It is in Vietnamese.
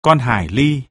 Con Hải Ly